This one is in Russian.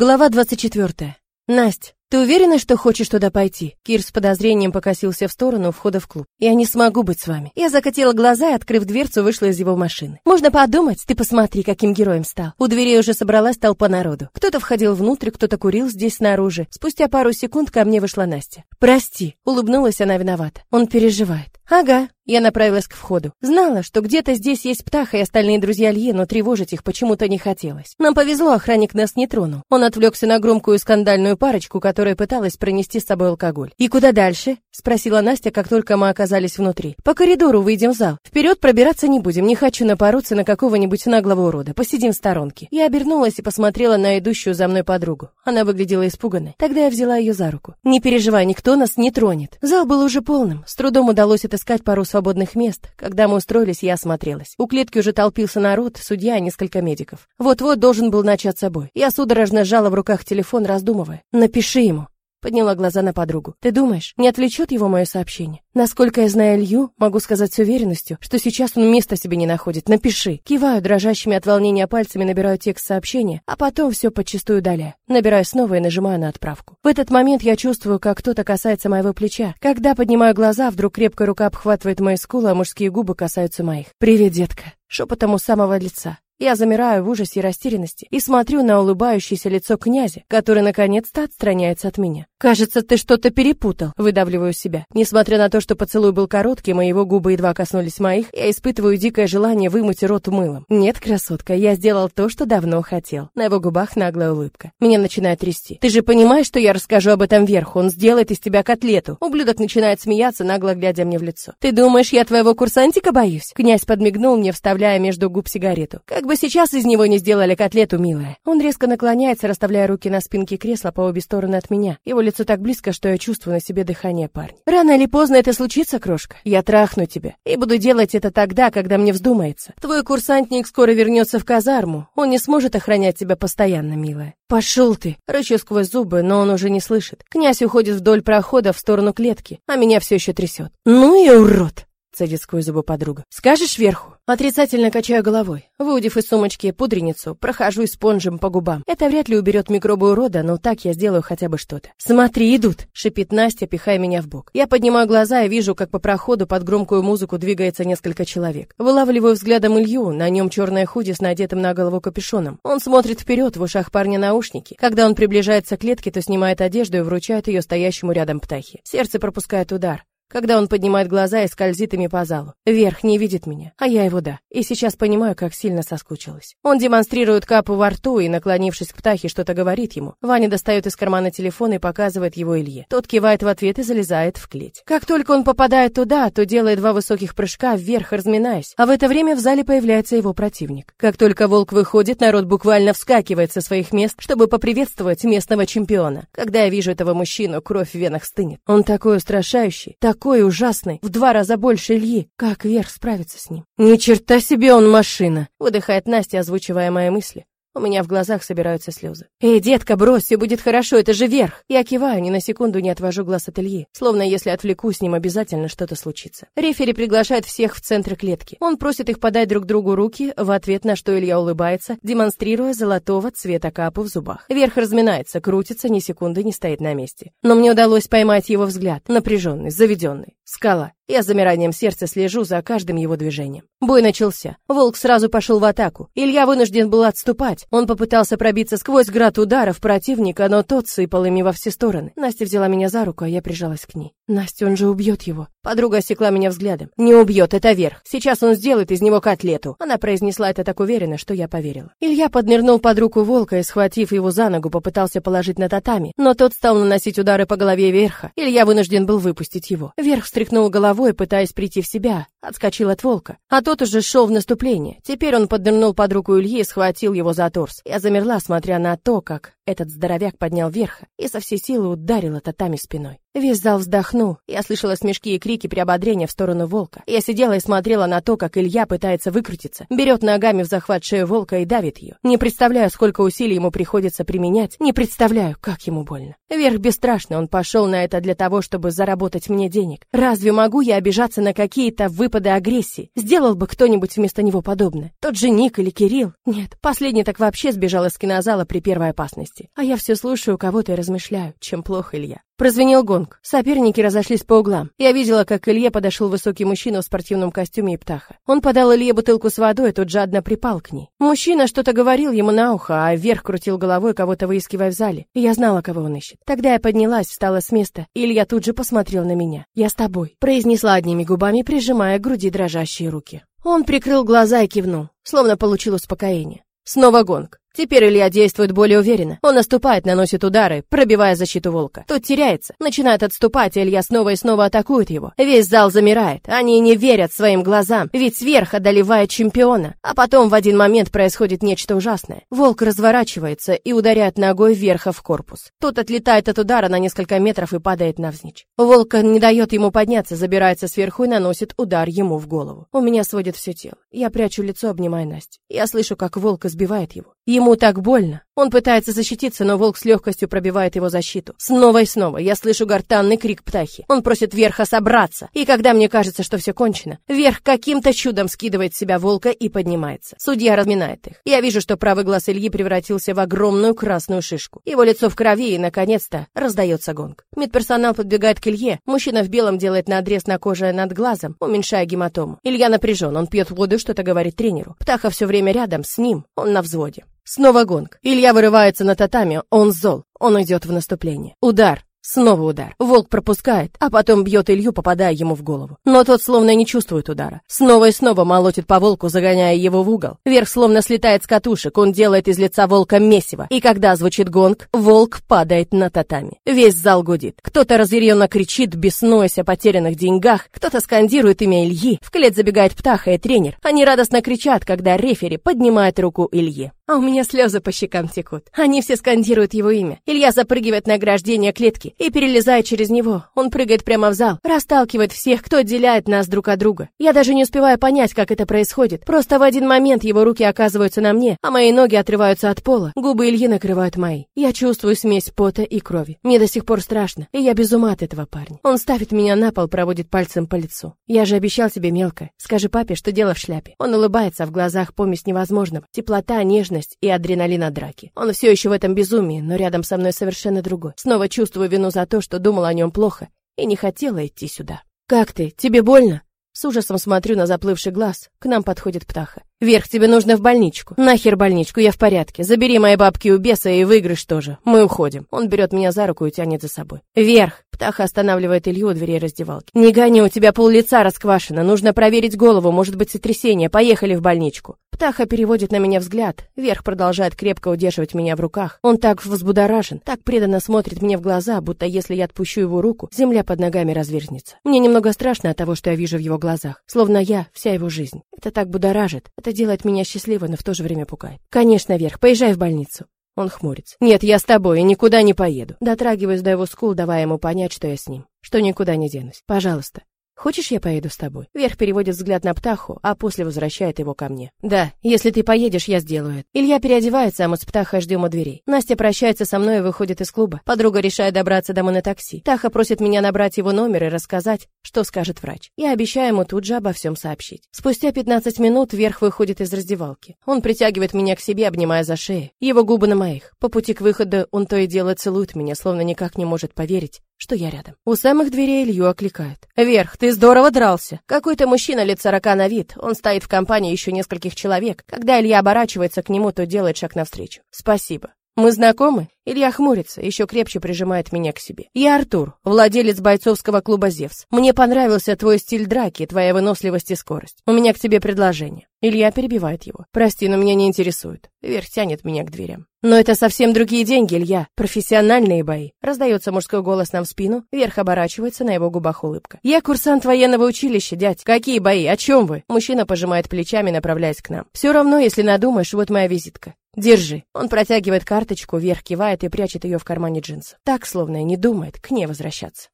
Глава 24. Настя, ты уверена, что хочешь туда пойти? Кир с подозрением покосился в сторону входа в клуб. Я не смогу быть с вами. Я закатила глаза и, открыв дверцу, вышла из его машины. Можно подумать, ты посмотри, каким героем стал. У дверей уже собралась толпа народу. Кто-то входил внутрь, кто-то курил здесь снаружи. Спустя пару секунд ко мне вышла Настя. Прости, улыбнулась она виновата. Он переживает. Ага, я направилась к входу. Знала, что где-то здесь есть Птаха и остальные друзья Ильи, но тревожить их почему-то не хотелось. Нам повезло, охранник нас не тронул. Он отвлекся на громкую скандальную парочку, которая пыталась пронести с собой алкоголь. «И куда дальше?» — спросила Настя, как только мы оказались внутри. «По коридору выйдем в зал. Вперед пробираться не будем, не хочу напороться на какого-нибудь наглого урода. Посидим в сторонке». Я обернулась и посмотрела на идущую за мной подругу. Она выглядела испуганной. Тогда я взяла ее за руку. «Не переживай, никто нас не тронет». Зал был уже полным. С трудом удалось это отыскать пару свободных мест. Когда мы устроились, я осмотрелась. У клетки уже толпился народ, судья и несколько медиков. Вот-вот должен был начаться бой. Я судорожно сжала в руках телефон, раздумывая. «Напиши ему». Подняла глаза на подругу. Ты думаешь, не отвлечет его мое сообщение? Насколько я знаю Илью, могу сказать с уверенностью, что сейчас он места себе не находит. Напиши. Киваю дрожащими от волнения пальцами, набираю текст сообщения, а потом все подчистую удаляю. Набираю снова и нажимаю на отправку. В этот момент я чувствую, как кто-то касается моего плеча. Когда поднимаю глаза, вдруг крепкая рука обхватывает мои скулы, а мужские губы касаются моих. Привет, детка. Шепотом у самого лица. Я замираю в ужасе и растерянности и смотрю на улыбающееся лицо князя, который наконец-то отстраняется от меня. «Кажется, ты что-то перепутал», — выдавливаю себя. Несмотря на то, что поцелуй был коротким, и его губы едва коснулись моих, я испытываю дикое желание вымыть рот мылом. «Нет, красотка, я сделал то, что давно хотел». На его губах наглая улыбка. Меня начинает трясти. «Ты же понимаешь, что я расскажу об этом вверху? Он сделает из тебя котлету». Ублюдок начинает смеяться, нагло глядя мне в лицо. «Ты думаешь, я твоего курсантика боюсь?» Князь подмигнул мне, вставляя между губ сигарету. «Как бы сейчас из него не сделали котлету, милая». Он резко наклоняется, расставляя руки на спинке кресла по обе стороны от меня. Его лицо так близко, что я чувствую на себе дыхание парня. Рано или поздно это случится, крошка. Я трахну тебя. И буду делать это тогда, когда мне вздумается. Твой курсантник скоро вернется в казарму. Он не сможет охранять тебя постоянно, милая. Пошел ты! Рычу сквозь зубы, но он уже не слышит. Князь уходит вдоль прохода в сторону клетки, а меня все еще трясет. Ну и урод! Цедит сквозь зубы подруга. «Скажешь верху?» Отрицательно качаю головой. Выудив из сумочки пудреницу, прохожу спонжем по губам. Это вряд ли уберет микробы урода, но так я сделаю хотя бы что-то. «Смотри, идут!» — шипит Настя, пихая меня в бок. Я поднимаю глаза и вижу, как по проходу под громкую музыку двигается несколько человек. Вылавливаю взглядом Илью, на нем черное худи с надетым на голову капюшоном. Он смотрит вперед, в ушах парня наушники. Когда он приближается к клетке, то снимает одежду и вручает ее стоящему рядом птахе. Сердце пропускает удар когда он поднимает глаза и скользит ими по залу. Вверх не видит меня, а я его да. И сейчас понимаю, как сильно соскучилась. Он демонстрирует капу во рту и, наклонившись к птахе, что-то говорит ему. Ваня достает из кармана телефон и показывает его Илье. Тот кивает в ответ и залезает в клеть. Как только он попадает туда, то делает два высоких прыжка вверх, разминаясь. А в это время в зале появляется его противник. Как только волк выходит, народ буквально вскакивает со своих мест, чтобы поприветствовать местного чемпиона. Когда я вижу этого мужчину, кровь в венах стынет. Он такой устрашающий, так такой ужасный, в два раза больше Ильи. Как Верх справится с ним? Ни черта себе он машина, выдыхает Настя, озвучивая мои мысли. У меня в глазах собираются слезы. «Эй, детка, брось, все будет хорошо, это же верх!» Я киваю, ни на секунду не отвожу глаз от Ильи, словно если отвлеку с ним, обязательно что-то случится. Рефери приглашает всех в центр клетки. Он просит их подать друг другу руки, в ответ на что Илья улыбается, демонстрируя золотого цвета капу в зубах. Верх разминается, крутится, ни секунды не стоит на месте. Но мне удалось поймать его взгляд, напряженный, заведенный. Скала. Я с замиранием сердца слежу за каждым его движением. Бой начался. Волк сразу пошел в атаку. Илья вынужден был отступать. Он попытался пробиться сквозь град ударов противника, но тот сыпал ими во все стороны. Настя взяла меня за руку, а я прижалась к ней. Настя, он же убьет его. Подруга осекла меня взглядом. Не убьет, это верх. Сейчас он сделает из него котлету. Она произнесла это так уверенно, что я поверила. Илья поднырнул под руку волка и, схватив его за ногу, попытался положить на татами, но тот стал наносить удары по голове верха. Илья вынужден был выпустить его. Верх встряхнул головой пытаясь прийти в себя, отскочил от волка. А тот уже шел в наступление. Теперь он поднырнул под руку Ильи и схватил его за торс. Я замерла, смотря на то, как этот здоровяк поднял верха и со всей силы ударил татами спиной. Весь зал вздохнул. Я слышала смешки и крики приободрения в сторону волка. Я сидела и смотрела на то, как Илья пытается выкрутиться, берет ногами в захват шею волка и давит ее. Не представляю, сколько усилий ему приходится применять, не представляю, как ему больно. Верх бесстрашный, он пошел на это для того, чтобы заработать мне денег. Разве могу я обижаться на какие-то выпады агрессии? Сделал бы кто-нибудь вместо него подобное? Тот же Ник или Кирилл? Нет, последний так вообще сбежал из кинозала при первой опасности. А я все слушаю кого-то и размышляю, чем плохо Илья. Прозвенел гонг. Соперники разошлись по углам. Я видела, как к Илье подошел высокий мужчина в спортивном костюме и птаха. Он подал Илье бутылку с водой, тот жадно припал к ней. Мужчина что-то говорил ему на ухо, а вверх крутил головой, кого-то выискивая в зале. Я знала, кого он ищет. Тогда я поднялась, встала с места, Илья тут же посмотрел на меня. «Я с тобой», — произнесла одними губами, прижимая к груди дрожащие руки. Он прикрыл глаза и кивнул, словно получил успокоение. Снова гонг. Теперь Илья действует более уверенно. Он наступает, наносит удары, пробивая защиту волка. Тот теряется, начинает отступать, и Илья снова и снова атакует его. Весь зал замирает. Они не верят своим глазам, ведь сверх одолевает чемпиона. А потом в один момент происходит нечто ужасное. Волк разворачивается и ударяет ногой вверха в корпус. Тот отлетает от удара на несколько метров и падает навзничь. Волк не дает ему подняться, забирается сверху и наносит удар ему в голову. У меня сводит все тело. Я прячу лицо, обнимая Настю. Я слышу, как волк избивает его. Ему так больно. Он пытается защититься, но волк с легкостью пробивает его защиту. Снова и снова я слышу гортанный крик птахи. Он просит Верха собраться. И когда мне кажется, что все кончено, Верх каким-то чудом скидывает с себя волка и поднимается. Судья разминает их. Я вижу, что правый глаз Ильи превратился в огромную красную шишку. Его лицо в крови, и, наконец-то, раздается гонг. Медперсонал подбегает к Илье. Мужчина в белом делает надрез на коже над глазом, уменьшая гематому. Илья напряжен, он пьет воду, что-то говорит тренеру. Птаха все время рядом с ним, он на взводе. Снова гонг. Илья вырывается на татами, он зол. Он идет в наступление. Удар. Снова удар. Волк пропускает, а потом бьет Илью, попадая ему в голову. Но тот словно не чувствует удара. Снова и снова молотит по волку, загоняя его в угол. Верх словно слетает с катушек, он делает из лица волка месиво. И когда звучит гонг, волк падает на татами. Весь зал гудит. Кто-то разъяренно кричит, беснуясь о потерянных деньгах, кто-то скандирует имя Ильи. В клет забегает птаха и тренер. Они радостно кричат, когда рефери поднимает руку Ильи. А у меня слезы по щекам текут. Они все скандируют его имя. Илья запрыгивает на ограждение клетки и перелезает через него. Он прыгает прямо в зал, расталкивает всех, кто отделяет нас друг от друга. Я даже не успеваю понять, как это происходит. Просто в один момент его руки оказываются на мне, а мои ноги отрываются от пола. Губы Ильи накрывают мои. Я чувствую смесь пота и крови. Мне до сих пор страшно, и я без ума от этого парня. Он ставит меня на пол, проводит пальцем по лицу. Я же обещал тебе мелко. Скажи папе, что дело в шляпе. Он улыбается, а в глазах помесь невозможного. Теплота, нежность нежность и адреналин от драки. Он все еще в этом безумии, но рядом со мной совершенно другой. Снова чувствую вину за то, что думала о нем плохо и не хотела идти сюда. «Как ты? Тебе больно?» С ужасом смотрю на заплывший глаз. К нам подходит птаха. «Вверх, тебе нужно в больничку». «Нахер больничку, я в порядке. Забери мои бабки у беса и выигрыш тоже. Мы уходим». Он берет меня за руку и тянет за собой. «Вверх!» Птаха останавливает Илью у дверей раздевалки. «Не гони, у тебя пол лица расквашено. Нужно проверить голову, может быть сотрясение. Поехали в больничку». Птаха переводит на меня взгляд. Верх продолжает крепко удерживать меня в руках. Он так взбудоражен, так преданно смотрит мне в глаза, будто если я отпущу его руку, земля под ногами развернется. Мне немного страшно от того, что я вижу в его глазах. Словно я — вся его жизнь. Это так будоражит. Это делает меня счастливой, но в то же время пугает. «Конечно, Верх, поезжай в больницу». Он хмурится. «Нет, я с тобой и никуда не поеду». Дотрагиваюсь до его скул, давая ему понять, что я с ним. Что никуда не денусь. Пожалуйста. Хочешь, я поеду с тобой? Вверх переводит взгляд на Птаху, а после возвращает его ко мне. Да, если ты поедешь, я сделаю это. Илья переодевается, а мы с Птахой ждем у дверей. Настя прощается со мной и выходит из клуба. Подруга решает добраться домой на такси. Птаха просит меня набрать его номер и рассказать, что скажет врач. Я обещаю ему тут же обо всем сообщить. Спустя 15 минут Вверх выходит из раздевалки. Он притягивает меня к себе, обнимая за шею. Его губы на моих. По пути к выходу он то и дело целует меня, словно никак не может поверить, что я рядом. У самых дверей Илью окликает. «Вверх, ты здорово дрался!» Какой-то мужчина лет сорока на вид. Он стоит в компании еще нескольких человек. Когда Илья оборачивается к нему, то делает шаг навстречу. «Спасибо». «Мы знакомы?» Илья хмурится, еще крепче прижимает меня к себе. «Я Артур, владелец бойцовского клуба «Зевс». Мне понравился твой стиль драки, твоя выносливость и скорость. У меня к тебе предложение». Илья перебивает его. «Прости, но меня не интересует». Вверх тянет меня к дверям. «Но это совсем другие деньги, Илья. Профессиональные бои». Раздается мужской голос нам в спину. Вверх оборачивается, на его губах улыбка. «Я курсант военного училища, дядь. Какие бои? О чем вы?» Мужчина пожимает плечами, направляясь к нам. «Все равно, если надумаешь, вот моя визитка. Держи. Он протягивает карточку, вверх кивает и прячет ее в кармане джинсов. Так, словно и не думает к ней возвращаться.